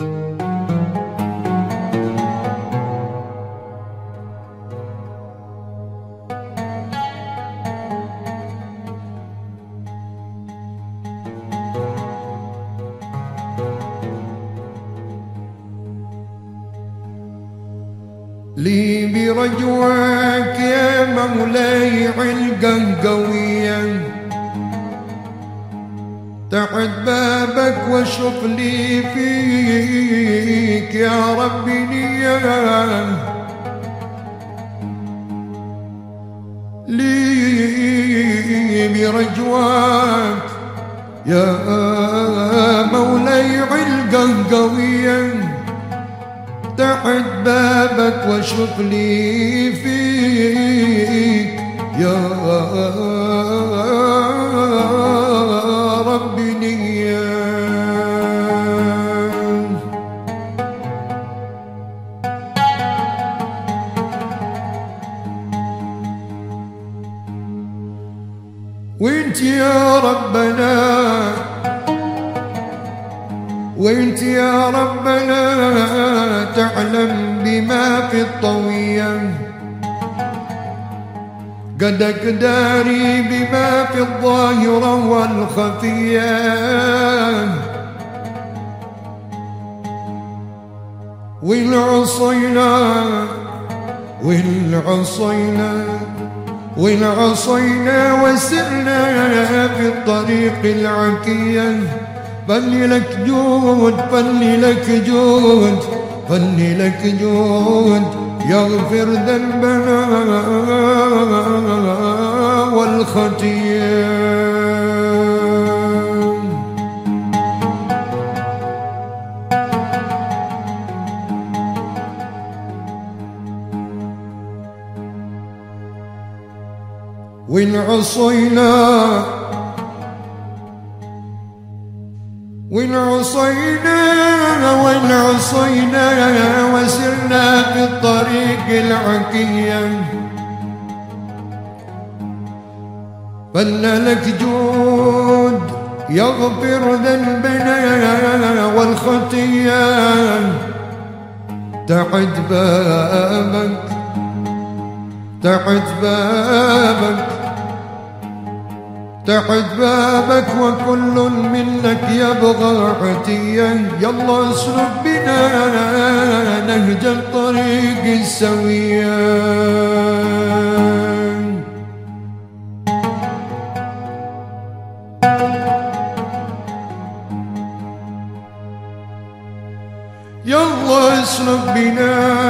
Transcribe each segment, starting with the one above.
لي برجواك يا مولاي علقا قويا. تحت بابك واشوف لي فيك يا ربي نية لي برجواك يا مولاي علقا قويا تحت بابك واشوف لي فيك يا وانت يا ربنا وانت يا ربنا تعلم بما في الطوية قدك داري بما في الظاهرة والخفية. والعصينا والعصينا والعصينا وسرنا في الطريق العكيه فلي لك جود فلي لك جود. فلي لك جود يغفر ذنبنا والخطيه وإن عصينا وإن عصينا وإن عصينا وسرنا في الطريق العكية. فل لك جود يغفر ذنبنا والخطية. تحت بابك تحت بابك. تحت بابك وكل منك يبغى عتيا. يلا اسلك بنا نهج الطريق السوية يلا اسلك بنا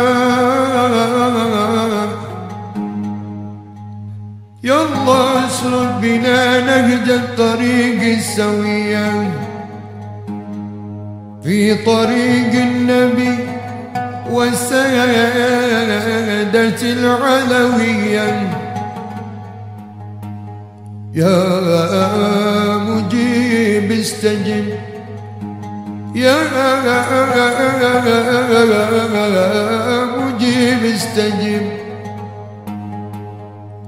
يلا اسلك بنا نهج الطريق السوية في طريق النبي والسيادة العلوية. يا مجيب استجب. يا مجيب استجب.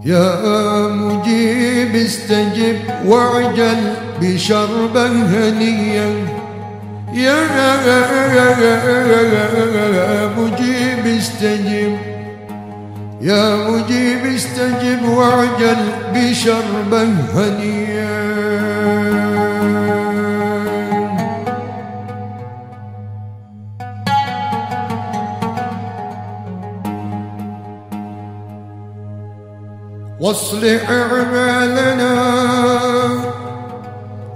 يا مجيب استجب واعجل بشربا هنيا. يا مجيب استجب يا مجيب استجب واعجل بشربا هنيا. واصلح أعمالنا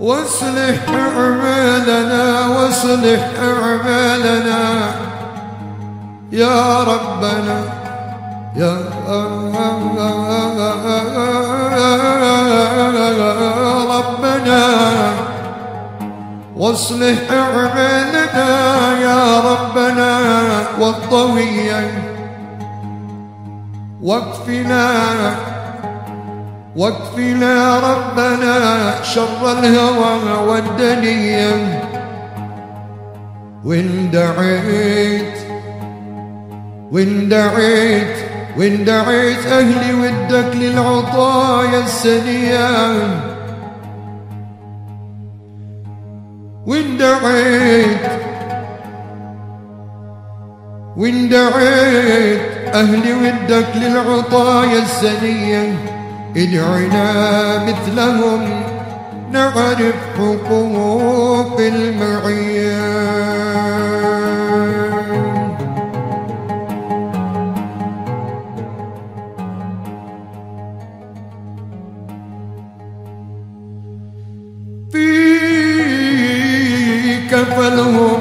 واصلح أعمالنا واصلح أعمالنا. يا ربنا يا ربنا واصلح أعمالنا يا ربنا والطوية واكفنا واكفنا ربنا شر الهوى والدنيا. وإن دعيت وإن دعيت وإن دعيت أهلي ودك للعطايا السنية. وإن دعيت وإن دعيت أهلي ودك للعطايا السنية. ادعنا مثلهم نعرف حقوق المعيه كفلهم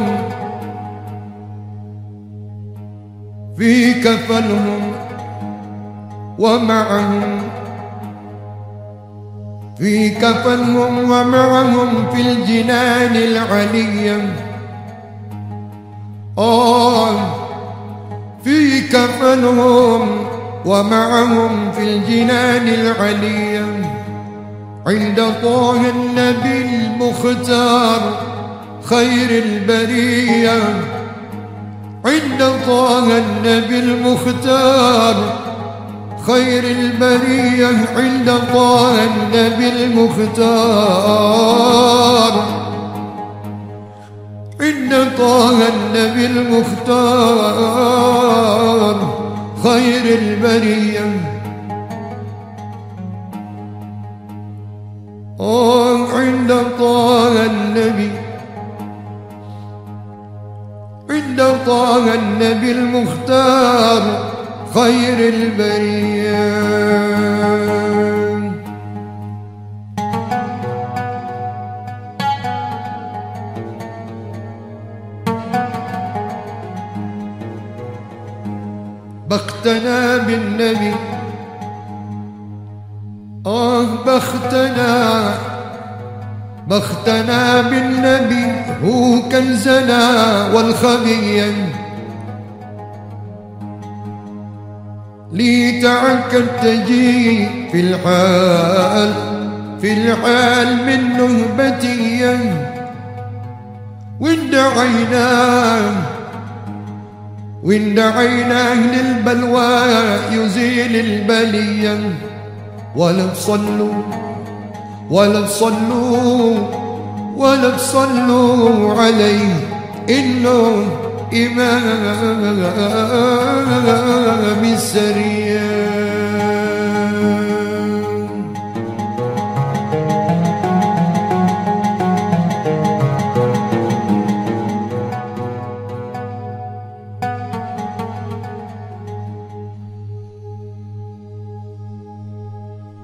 في كفلهم ومعهم في كفنهم ومعهم في الجنان العلية آه في كفنهم ومعهم في الجنان العلية عند طه النبي المختار خير البرية. عند طه النبي المختار خير البرية عند طه النبي المختار. عند طه النبي المختار. خير البرية. آه عند طه النبي. عند طه النبي المختار. خير البريه بختنا بالنبي آه بختنا بختنا بالنبي هو كنزنا والخبيا لي تجي في الحال في الحال من نهبتي. وإن دعيناه وإن دعيناه للبلوى يزيل البلية ولا تصلوا ولا تصلوا ولا تصلوا عليه إنه إمام السرير.